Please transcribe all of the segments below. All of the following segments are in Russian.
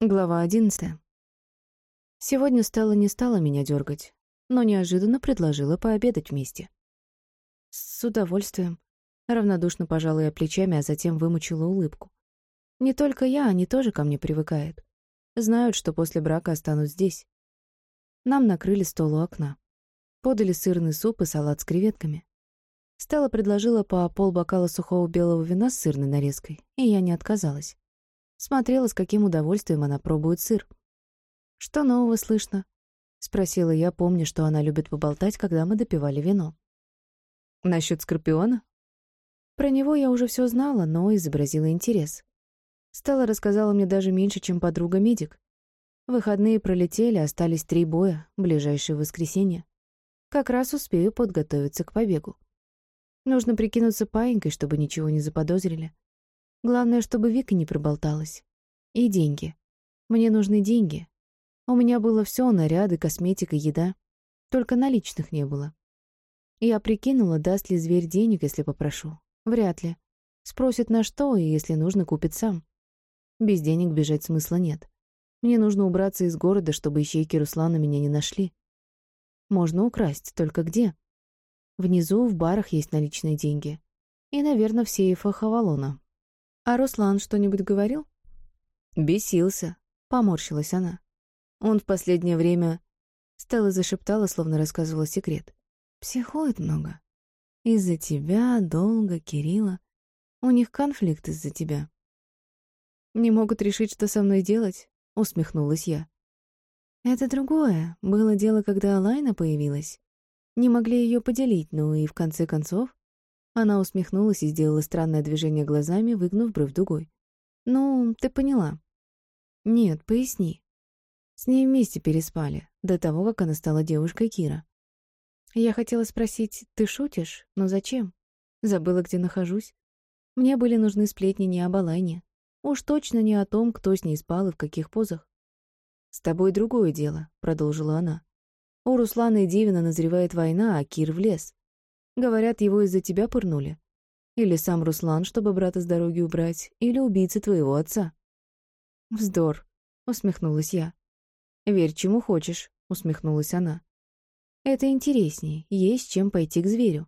Глава одиннадцатая. Сегодня Стелла не стала меня дергать, но неожиданно предложила пообедать вместе. С удовольствием. Равнодушно пожала я плечами, а затем вымучила улыбку. Не только я, они тоже ко мне привыкают. Знают, что после брака останусь здесь. Нам накрыли стол у окна. Подали сырный суп и салат с креветками. Стелла предложила по полбокала сухого белого вина с сырной нарезкой, и я не отказалась. Смотрела, с каким удовольствием она пробует сыр. «Что нового слышно?» — спросила я, помня, что она любит поболтать, когда мы допивали вино. «Насчет Скорпиона?» Про него я уже все знала, но изобразила интерес. Стелла рассказала мне даже меньше, чем подруга-медик. Выходные пролетели, остались три боя, ближайшее воскресенье. Как раз успею подготовиться к побегу. Нужно прикинуться паинькой, чтобы ничего не заподозрили. Главное, чтобы Вика не проболталась. И деньги. Мне нужны деньги. У меня было все: наряды, косметика, еда. Только наличных не было. Я прикинула, даст ли зверь денег, если попрошу. Вряд ли. Спросит на что, и если нужно, купит сам. Без денег бежать смысла нет. Мне нужно убраться из города, чтобы ищейки Руслана меня не нашли. Можно украсть, только где? Внизу в барах есть наличные деньги. И, наверное, в сейфах Авалона. «А Руслан что-нибудь говорил?» «Бесился», — поморщилась она. «Он в последнее время...» Стелла зашептала, словно рассказывала секрет. «Психует много. Из-за тебя, долго, Кирилла. У них конфликт из-за тебя». «Не могут решить, что со мной делать?» — усмехнулась я. «Это другое. Было дело, когда Алайна появилась. Не могли ее поделить, но и в конце концов она усмехнулась и сделала странное движение глазами, выгнув бровь дугой. «Ну, ты поняла». «Нет, поясни». С ней вместе переспали, до того, как она стала девушкой Кира. Я хотела спросить, ты шутишь? Но зачем? Забыла, где нахожусь. Мне были нужны сплетни не об Алайне. Уж точно не о том, кто с ней спал и в каких позах. «С тобой другое дело», — продолжила она. «У Руслана и Дивина назревает война, а Кир в лес. Говорят, его из-за тебя пырнули. Или сам Руслан, чтобы брата с дороги убрать, или убийца твоего отца. Вздор, усмехнулась я. Верь, чему хочешь, усмехнулась она. Это интереснее, есть чем пойти к зверю.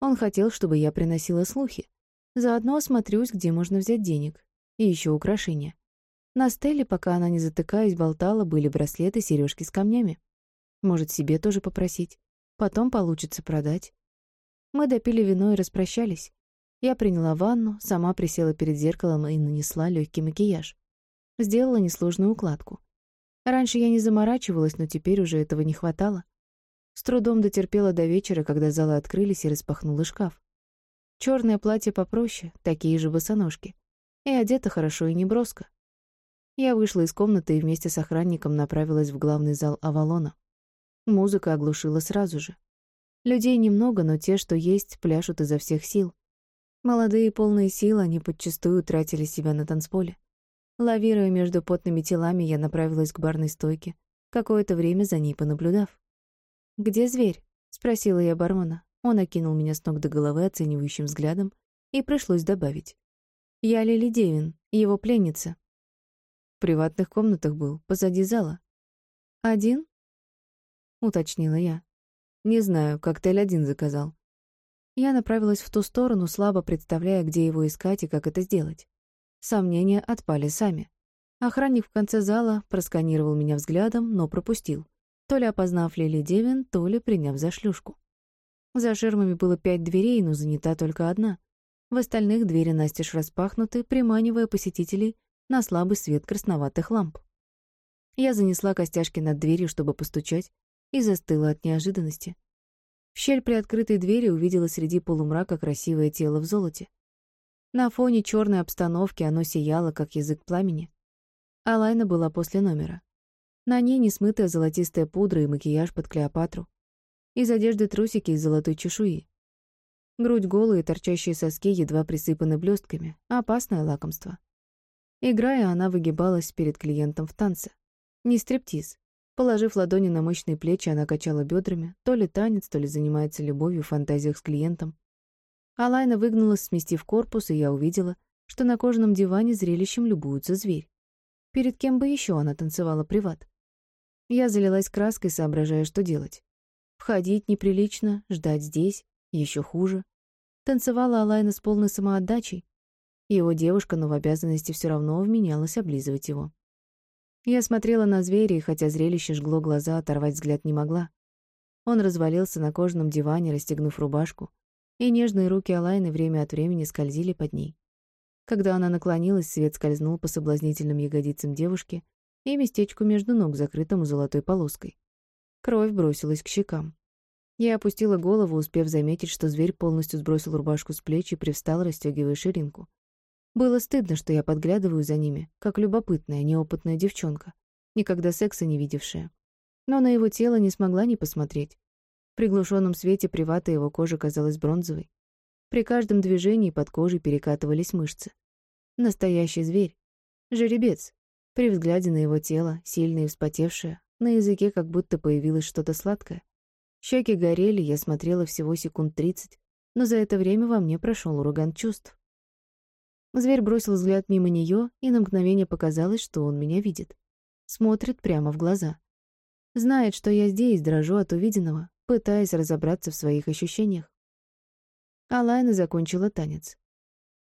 Он хотел, чтобы я приносила слухи. Заодно осмотрюсь, где можно взять денег. И еще украшения. На стеле, пока она не затыкаясь, болтала, были браслеты, сережки с камнями. Может, себе тоже попросить. Потом получится продать. Мы допили вино и распрощались. Я приняла ванну, сама присела перед зеркалом и нанесла легкий макияж. Сделала несложную укладку. Раньше я не заморачивалась, но теперь уже этого не хватало. С трудом дотерпела до вечера, когда залы открылись и распахнула шкаф. Черное платье попроще, такие же босоножки. И одета хорошо и неброско. Я вышла из комнаты и вместе с охранником направилась в главный зал Авалона. Музыка оглушила сразу же. Людей немного, но те, что есть, пляшут изо всех сил. Молодые полные сил, они подчастую тратили себя на танцполе. Лавируя между потными телами, я направилась к барной стойке, какое-то время за ней понаблюдав. «Где зверь?» — спросила я бармена. Он окинул меня с ног до головы оценивающим взглядом, и пришлось добавить. «Я Лили Девин, его пленница». В приватных комнатах был, позади зала. «Один?» — уточнила я. Не знаю, коктейль один заказал. Я направилась в ту сторону, слабо представляя, где его искать и как это сделать. Сомнения отпали сами. Охранник в конце зала просканировал меня взглядом, но пропустил. То ли опознав Лили Девин, то ли приняв за шлюшку. За ширмами было пять дверей, но занята только одна. В остальных двери настежь распахнуты, приманивая посетителей на слабый свет красноватых ламп. Я занесла костяшки над дверью, чтобы постучать, и застыла от неожиданности. В щель при открытой двери увидела среди полумрака красивое тело в золоте. На фоне черной обстановки оно сияло, как язык пламени. Алайна была после номера. На ней несмытая золотистая пудра и макияж под Клеопатру. Из одежды трусики из золотой чешуи. Грудь голая, торчащие соски едва присыпаны блестками. Опасное лакомство. Играя, она выгибалась перед клиентом в танце. Не стриптиз, Положив ладони на мощные плечи, она качала бедрами, то ли танец, то ли занимается любовью в фантазиях с клиентом. Алайна выгнулась, сместив корпус, и я увидела, что на кожаном диване зрелищем любуется зверь. Перед кем бы еще она танцевала приват? Я залилась краской, соображая, что делать. Входить неприлично, ждать здесь, еще хуже. Танцевала Алайна с полной самоотдачей. Его девушка, но в обязанности все равно вменялась облизывать его. Я смотрела на зверя, и хотя зрелище жгло глаза, оторвать взгляд не могла. Он развалился на кожаном диване, расстегнув рубашку, и нежные руки Алайны время от времени скользили под ней. Когда она наклонилась, свет скользнул по соблазнительным ягодицам девушки и местечку между ног, закрытому золотой полоской. Кровь бросилась к щекам. Я опустила голову, успев заметить, что зверь полностью сбросил рубашку с плеч и привстал, расстегивая ширинку. Было стыдно, что я подглядываю за ними, как любопытная, неопытная девчонка, никогда секса не видевшая. Но на его тело не смогла не посмотреть. В приглушенном свете привата его кожа казалась бронзовой. При каждом движении под кожей перекатывались мышцы. Настоящий зверь. Жеребец. При взгляде на его тело, сильное и вспотевшее, на языке как будто появилось что-то сладкое. Щеки горели, я смотрела всего секунд тридцать, но за это время во мне прошел ураган чувств. Зверь бросил взгляд мимо нее, и на мгновение показалось, что он меня видит. Смотрит прямо в глаза. Знает, что я здесь, дрожу от увиденного, пытаясь разобраться в своих ощущениях. Алайна закончила танец.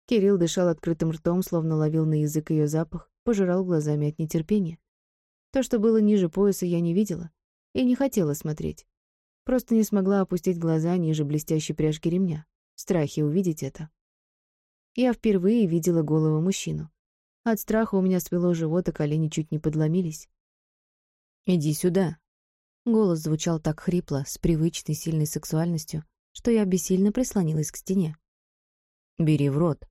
Кирилл дышал открытым ртом, словно ловил на язык ее запах, пожирал глазами от нетерпения. То, что было ниже пояса, я не видела и не хотела смотреть. Просто не смогла опустить глаза ниже блестящей пряжки ремня. В страхе увидеть это. Я впервые видела голого мужчину. От страха у меня свело живот, а колени чуть не подломились. «Иди сюда». Голос звучал так хрипло, с привычной сильной сексуальностью, что я бессильно прислонилась к стене. «Бери в рот».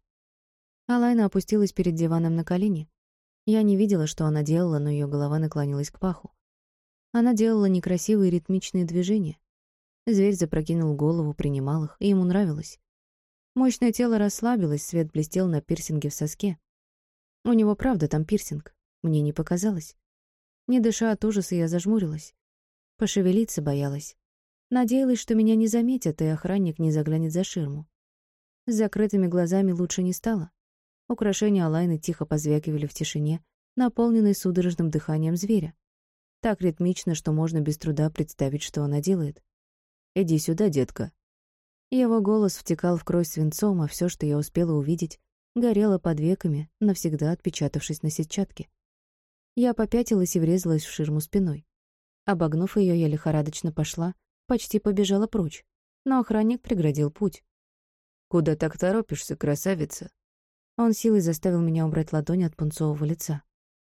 Алайна опустилась перед диваном на колени. Я не видела, что она делала, но ее голова наклонилась к паху. Она делала некрасивые ритмичные движения. Зверь запрокинул голову, принимал их, и ему нравилось. Мощное тело расслабилось, свет блестел на пирсинге в соске. У него правда там пирсинг. Мне не показалось. Не дыша от ужаса, я зажмурилась. Пошевелиться боялась. Надеялась, что меня не заметят, и охранник не заглянет за ширму. С закрытыми глазами лучше не стало. Украшения Алайны тихо позвякивали в тишине, наполненной судорожным дыханием зверя. Так ритмично, что можно без труда представить, что она делает. «Иди сюда, детка», его голос втекал в кровь свинцом, а все, что я успела увидеть, горело под веками, навсегда отпечатавшись на сетчатке. Я попятилась и врезалась в ширму спиной. Обогнув ее, я лихорадочно пошла, почти побежала прочь, но охранник преградил путь. «Куда так торопишься, красавица?» Он силой заставил меня убрать ладонь от пунцового лица.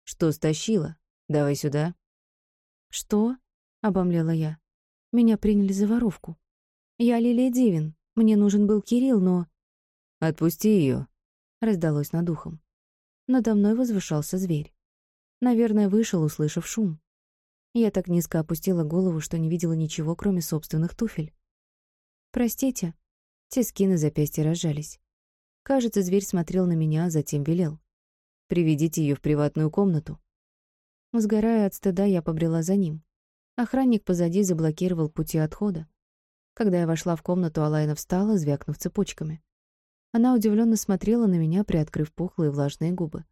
«Что стащила? Давай сюда». «Что?» — обомлела я. Меня приняли за воровку. «Я Лилия Дивин. Мне нужен был Кирилл, но...» «Отпусти ее», — раздалось над ухом. Надо мной возвышался зверь. Наверное, вышел, услышав шум. Я так низко опустила голову, что не видела ничего, кроме собственных туфель. «Простите». Тиски на запястье разжались. Кажется, зверь смотрел на меня, а затем велел. «Приведите ее в приватную комнату». Сгорая от стыда, я побрела за ним. Охранник позади заблокировал пути отхода. Когда я вошла в комнату, Алайна встала, звякнув цепочками. Она удивленно смотрела на меня, приоткрыв пухлые влажные губы.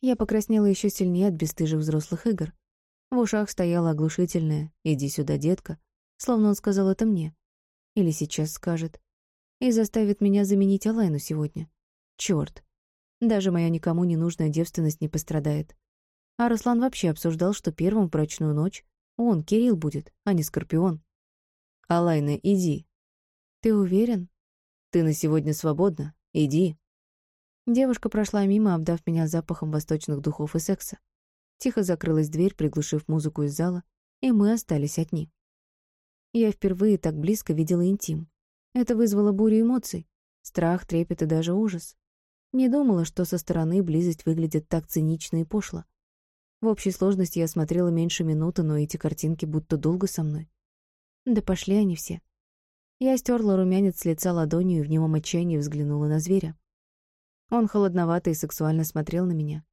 Я покраснела еще сильнее от бесстыжих взрослых игр. В ушах стояла оглушительная «Иди сюда, детка», словно он сказал это мне. Или сейчас скажет. И заставит меня заменить Алайну сегодня. Чёрт. Даже моя никому не нужная девственность не пострадает. А Руслан вообще обсуждал, что первым в брачную ночь он, Кирилл, будет, а не Скорпион. «Алайна, иди». «Ты уверен?» «Ты на сегодня свободна. Иди». Девушка прошла мимо, обдав меня запахом восточных духов и секса. Тихо закрылась дверь, приглушив музыку из зала, и мы остались одни. Я впервые так близко видела интим. Это вызвало бурю эмоций. Страх, трепет и даже ужас. Не думала, что со стороны близость выглядит так цинично и пошло. В общей сложности я смотрела меньше минуты, но эти картинки будто долго со мной. Да пошли они все. Я стерла румянец с лица ладонью и в немом отчаянии взглянула на зверя. Он холодновато и сексуально смотрел на меня.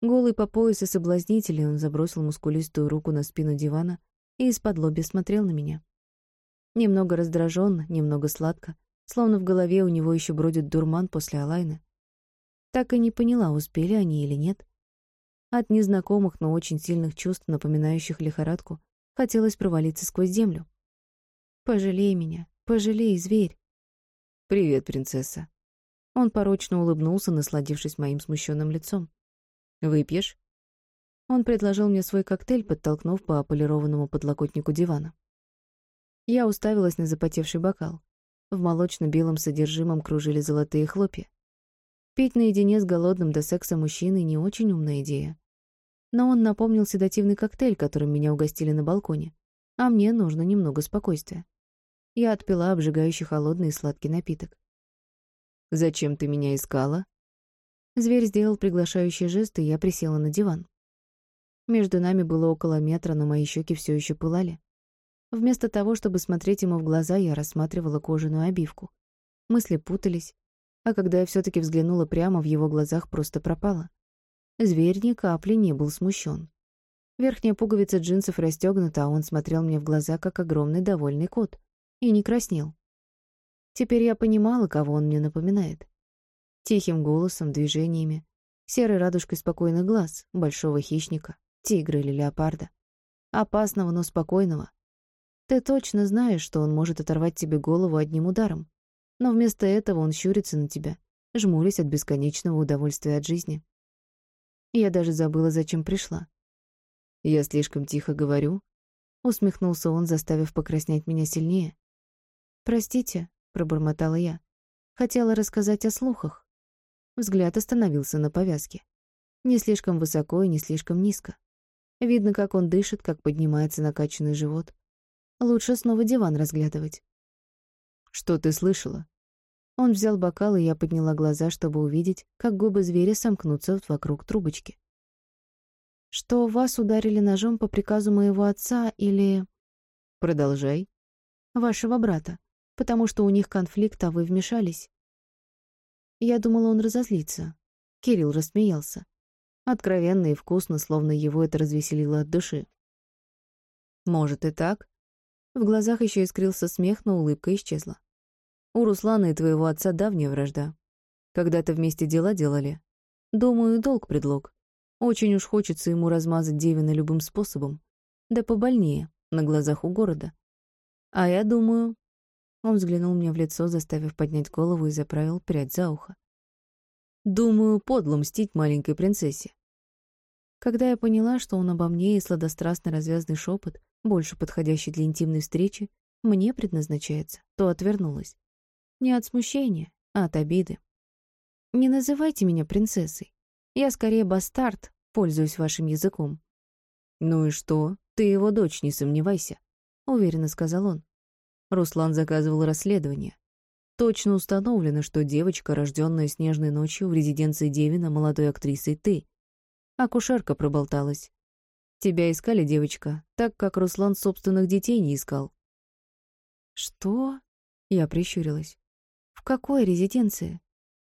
Голый по пояс и соблазнительный, он забросил мускулистую руку на спину дивана и из-под лоби смотрел на меня. Немного раздраженно, немного сладко, словно в голове у него еще бродит дурман после Алайны. Так и не поняла, успели они или нет. От незнакомых, но очень сильных чувств, напоминающих лихорадку, хотелось провалиться сквозь землю. «Пожалей меня, пожалей, зверь!» «Привет, принцесса!» Он порочно улыбнулся, насладившись моим смущенным лицом. «Выпьешь?» Он предложил мне свой коктейль, подтолкнув по полированному подлокотнику дивана. Я уставилась на запотевший бокал. В молочно-белом содержимом кружили золотые хлопья. Пить наедине с голодным до секса мужчиной не очень умная идея. Но он напомнил седативный коктейль, которым меня угостили на балконе. А мне нужно немного спокойствия. Я отпила обжигающий холодный и сладкий напиток. «Зачем ты меня искала?» Зверь сделал приглашающий жест, и я присела на диван. Между нами было около метра, но мои щеки все еще пылали. Вместо того, чтобы смотреть ему в глаза, я рассматривала кожаную обивку. Мысли путались, а когда я все таки взглянула прямо, в его глазах просто пропала. Зверь ни капли не был смущен. Верхняя пуговица джинсов расстегнута, а он смотрел мне в глаза, как огромный довольный кот, и не краснел. Теперь я понимала, кого он мне напоминает. Тихим голосом, движениями, серой радужкой спокойных глаз, большого хищника, тигра или леопарда. Опасного, но спокойного, ты точно знаешь, что он может оторвать тебе голову одним ударом. Но вместо этого он щурится на тебя, жмурясь от бесконечного удовольствия от жизни. Я даже забыла, зачем пришла. «Я слишком тихо говорю?» Усмехнулся он, заставив покраснеть меня сильнее. «Простите», — пробормотала я. Хотела рассказать о слухах. Взгляд остановился на повязке. Не слишком высоко и не слишком низко. Видно, как он дышит, как поднимается накачанный живот. Лучше снова диван разглядывать. Что ты слышала? Он взял бокал, и я подняла глаза, чтобы увидеть, как губы зверя сомкнутся вокруг трубочки. Что вас ударили ножом по приказу моего отца или... Продолжай. Вашего брата, потому что у них конфликт, а вы вмешались. Я думала, он разозлится. Кирилл рассмеялся. Откровенно и вкусно, словно его это развеселило от души. Может и так, в глазах еще искрился смех, но улыбка исчезла. «У Руслана и твоего отца давняя вражда. Когда-то вместе дела делали. Думаю, долг предлог. Очень уж хочется ему размазать Девина любым способом. Да побольнее, на глазах у города. А я думаю...» Он взглянул мне в лицо, заставив поднять голову и заправил прядь за ухо. «Думаю, подло мстить маленькой принцессе. Когда я поняла, что он обо мне и сладострастно развязный шепот, больше подходящий для интимной встречи, мне предназначается, то отвернулась. Не от смущения, а от обиды. Не называйте меня принцессой. Я скорее бастард, пользуюсь вашим языком. Ну и что? Ты его дочь, не сомневайся, уверенно сказал он. Руслан заказывал расследование. Точно установлено, что девочка, рожденная снежной ночью в резиденции Девина, молодой актрисой ты. Акушерка проболталась. Тебя искали, девочка, так как Руслан собственных детей не искал. Что? Я прищурилась. В какой резиденции?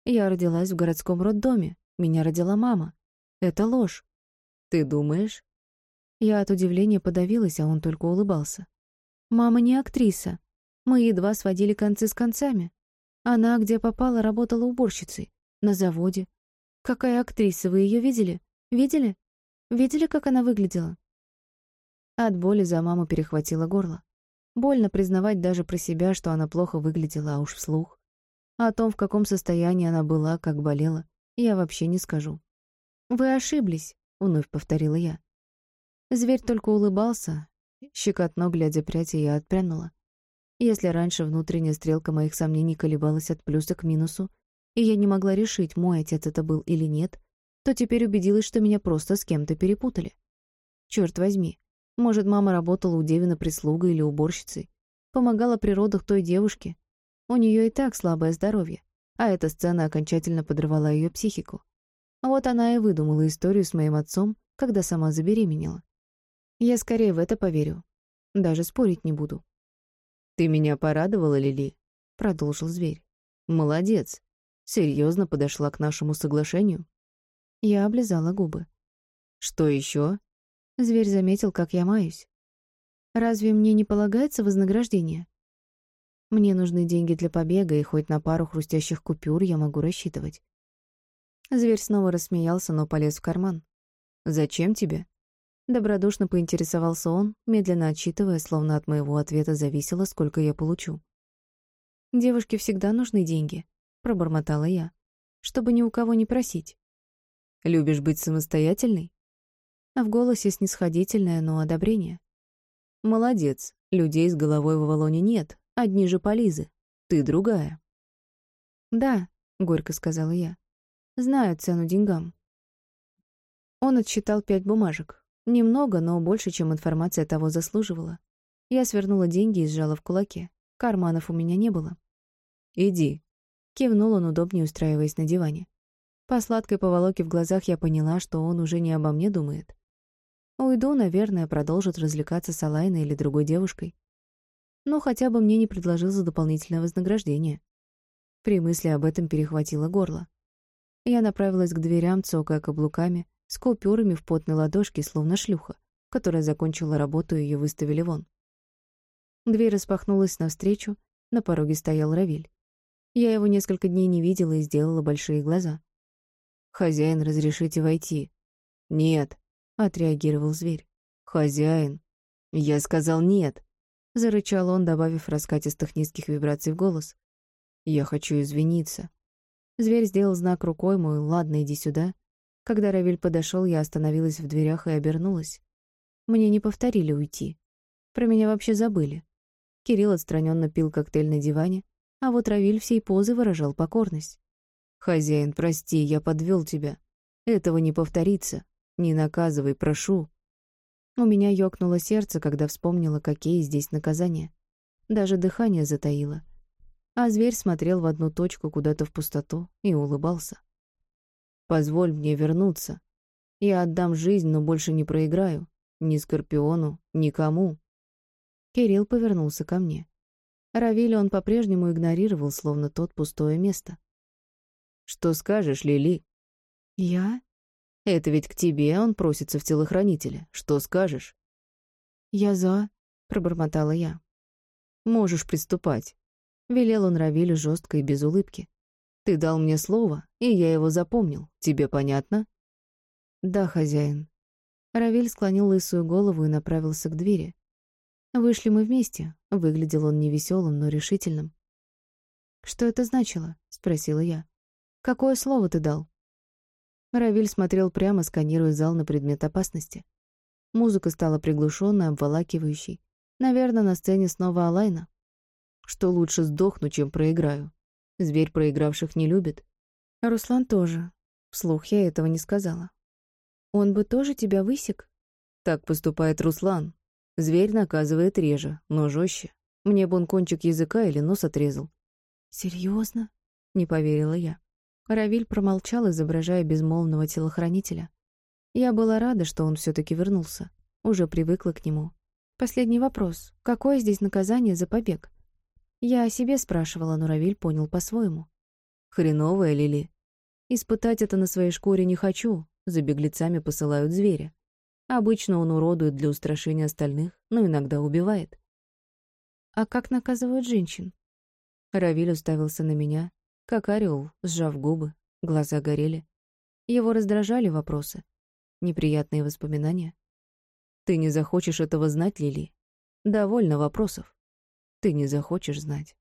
Я родилась в городском роддоме. Меня родила мама. Это ложь. Ты думаешь? Я от удивления подавилась, а он только улыбался. Мама не актриса. Мы едва сводили концы с концами. Она, где попала, работала уборщицей. На заводе. Какая актриса, вы ее видели? Видели? Видели, как она выглядела? От боли за маму перехватило горло. Больно признавать даже про себя, что она плохо выглядела, а уж вслух. О том, в каком состоянии она была, как болела, я вообще не скажу. «Вы ошиблись», — вновь повторила я. Зверь только улыбался, щекотно глядя прядь, я отпрянула. Если раньше внутренняя стрелка моих сомнений колебалась от плюса к минусу, и я не могла решить, мой отец это был или нет, то теперь убедилась, что меня просто с кем-то перепутали. Черт возьми, может, мама работала у Девина прислугой или уборщицей, помогала при родах той девушке. У нее и так слабое здоровье, а эта сцена окончательно подрывала ее психику. А вот она и выдумала историю с моим отцом, когда сама забеременела. Я скорее в это поверю. Даже спорить не буду. «Ты меня порадовала, Лили?» — продолжил зверь. «Молодец. Серьезно подошла к нашему соглашению?» Я облизала губы. «Что еще? Зверь заметил, как я маюсь. «Разве мне не полагается вознаграждение?» «Мне нужны деньги для побега, и хоть на пару хрустящих купюр я могу рассчитывать». Зверь снова рассмеялся, но полез в карман. Зачем тебе?» Добродушно поинтересовался он, медленно отчитывая, словно от моего ответа зависело, сколько я получу. «Девушке всегда нужны деньги», — пробормотала я, «чтобы ни у кого не просить». «Любишь быть самостоятельной?» А в голосе снисходительное, но одобрение. «Молодец. Людей с головой в Авалоне нет. Одни же полизы. Ты другая». «Да», — горько сказала я. «Знаю цену деньгам». Он отсчитал пять бумажек. Немного, но больше, чем информация того заслуживала. Я свернула деньги и сжала в кулаке. Карманов у меня не было. «Иди», — кивнул он, удобнее устраиваясь на диване. По сладкой поволоке в глазах я поняла, что он уже не обо мне думает. Уйду, наверное, продолжит развлекаться с Алайной или другой девушкой. Но хотя бы мне не предложил за дополнительное вознаграждение. При мысли об этом перехватило горло. Я направилась к дверям, цокая каблуками, с купюрами в потной ладошке, словно шлюха, которая закончила работу и ее выставили вон. Дверь распахнулась навстречу, на пороге стоял Равиль. Я его несколько дней не видела и сделала большие глаза. «Хозяин, разрешите войти?» «Нет», — отреагировал зверь. «Хозяин». «Я сказал нет», — зарычал он, добавив раскатистых низких вибраций в голос. «Я хочу извиниться». Зверь сделал знак рукой мой «Ладно, иди сюда», когда Равиль подошел, я остановилась в дверях и обернулась. Мне не повторили уйти. Про меня вообще забыли. Кирилл отстраненно пил коктейль на диване, а вот Равиль всей позы выражал покорность. «Хозяин, прости, я подвел тебя. Этого не повторится. Не наказывай, прошу». У меня ёкнуло сердце, когда вспомнила, какие здесь наказания. Даже дыхание затаило. А зверь смотрел в одну точку куда-то в пустоту и улыбался. Позволь мне вернуться. Я отдам жизнь, но больше не проиграю. Ни Скорпиону, никому. Кирилл повернулся ко мне. Равиля он по-прежнему игнорировал, словно тот пустое место. «Что скажешь, Лили?» «Я?» «Это ведь к тебе он просится в телохранителя. Что скажешь?» «Я за...» — пробормотала я. «Можешь приступать», — велел он Равилю жестко и без улыбки. Ты дал мне слово, и я его запомнил. Тебе понятно?» «Да, хозяин». Равиль склонил лысую голову и направился к двери. Вышли мы вместе. Выглядел он невеселым, но решительным. «Что это значило?» — спросила я. «Какое слово ты дал?» Равиль смотрел прямо, сканируя зал на предмет опасности. Музыка стала приглушенной, обволакивающей. Наверное, на сцене снова Алайна. Что лучше сдохну, чем проиграю. Зверь проигравших не любит. Руслан тоже. Вслух я этого не сказала. Он бы тоже тебя высек? Так поступает Руслан. Зверь наказывает реже, но жестче. Мне бы он кончик языка или нос отрезал. Серьезно? Не поверила я. Равиль промолчал, изображая безмолвного телохранителя. Я была рада, что он все таки вернулся. Уже привыкла к нему. Последний вопрос. Какое здесь наказание за побег? Я о себе спрашивала, но Равиль понял по-своему. «Хреновая, Лили. Испытать это на своей шкуре не хочу. За беглецами посылают зверя. Обычно он уродует для устрашения остальных, но иногда убивает». «А как наказывают женщин?» Равиль уставился на меня, как орел, сжав губы, глаза горели. Его раздражали вопросы, неприятные воспоминания. «Ты не захочешь этого знать, Лили? Довольно вопросов. Ты не захочешь знать.